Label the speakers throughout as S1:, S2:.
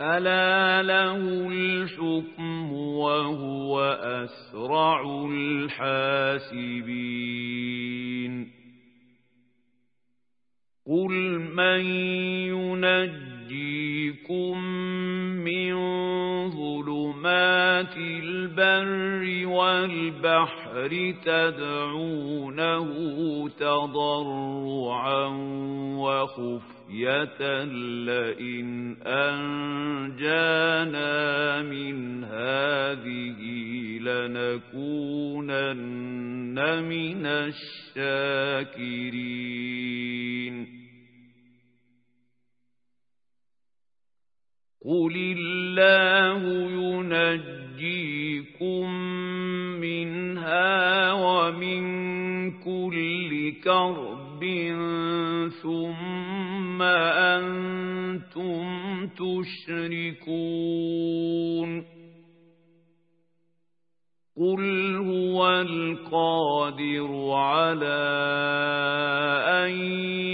S1: ألا له الحكم وهو أسرع الحاسبين قل من ينجيكم من ظلمات البر والبحر تدعونه تضرعا وخفا خفية لئن أنجانا من هذه لنكونن من الشاكرين. قل الله ينجيكم منها ومن كل كرب ثم أنتم تشركون قل هو القادر على أن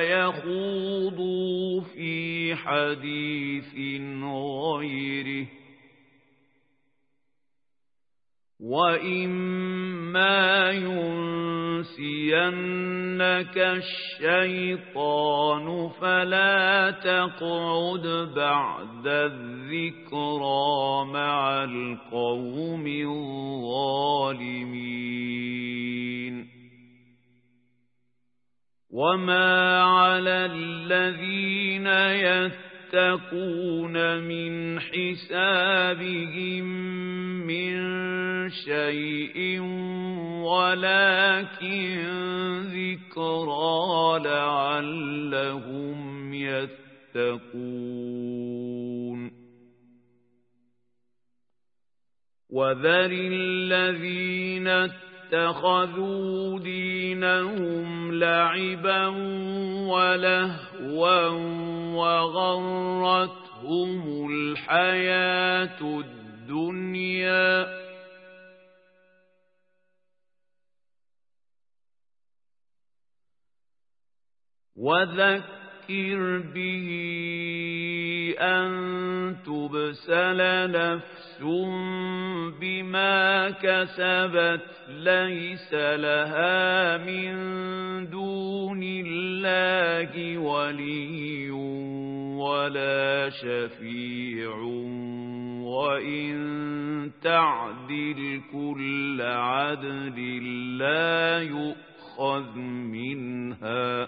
S1: يخوضوا في حديث غيره. وَإِمَّا يُنسِيَنَّكَ الشَّيْطَانُ فَلَا تَقْعُدْ بَعْدَ الذِّكْرَىٰ مَعَ الْقَوْمِ وَمَا عَلَى الَّذِينَ يَتَّقُونَ مِنْ حِسَابِهِم مِّن شيء ولكن ذكرى لعلهم يتقون وذر الذين اتخذوا دينهم لعبا ولهوا وغرتهم الحياة الدنيا. وذكر به أن تبسل نفس بما كسبت ليس لها من دون الله ولي ولا شفيع وإن تعدل كل عدل لا يؤخذ منها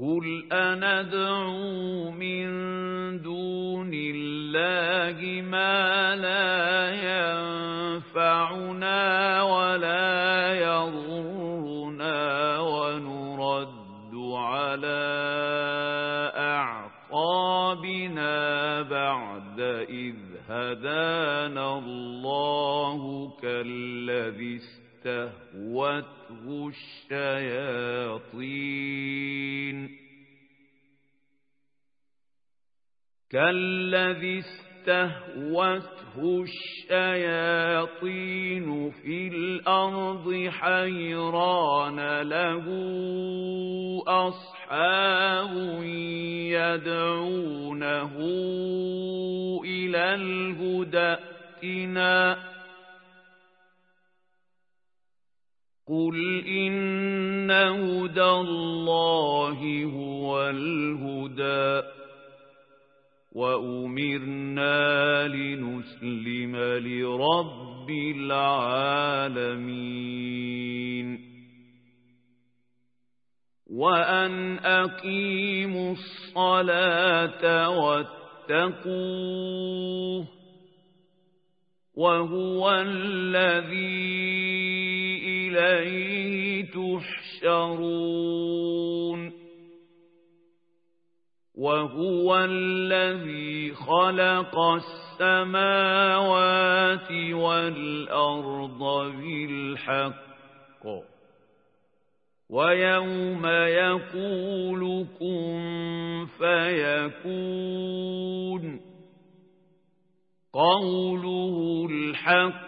S1: قل أندعو من دون الله ما لا ينفعنا ولا يضرنا ونرد على أعقابنا بعد إذ هدانا كالذي استهوته الشياطين في الأرض حيران له أصحاب يدعونه إلى الهدى ائتنا. قل إن هدى الله هو الهدى. وأمرنا لنسلم لرب العالمين وأن أقيموا الصلاة واتقوه وهو الذي إليه تحشرون وهو الذي خلق السماوات والأرض بالحق. ويوم يقول كن فيكون. قوله الحق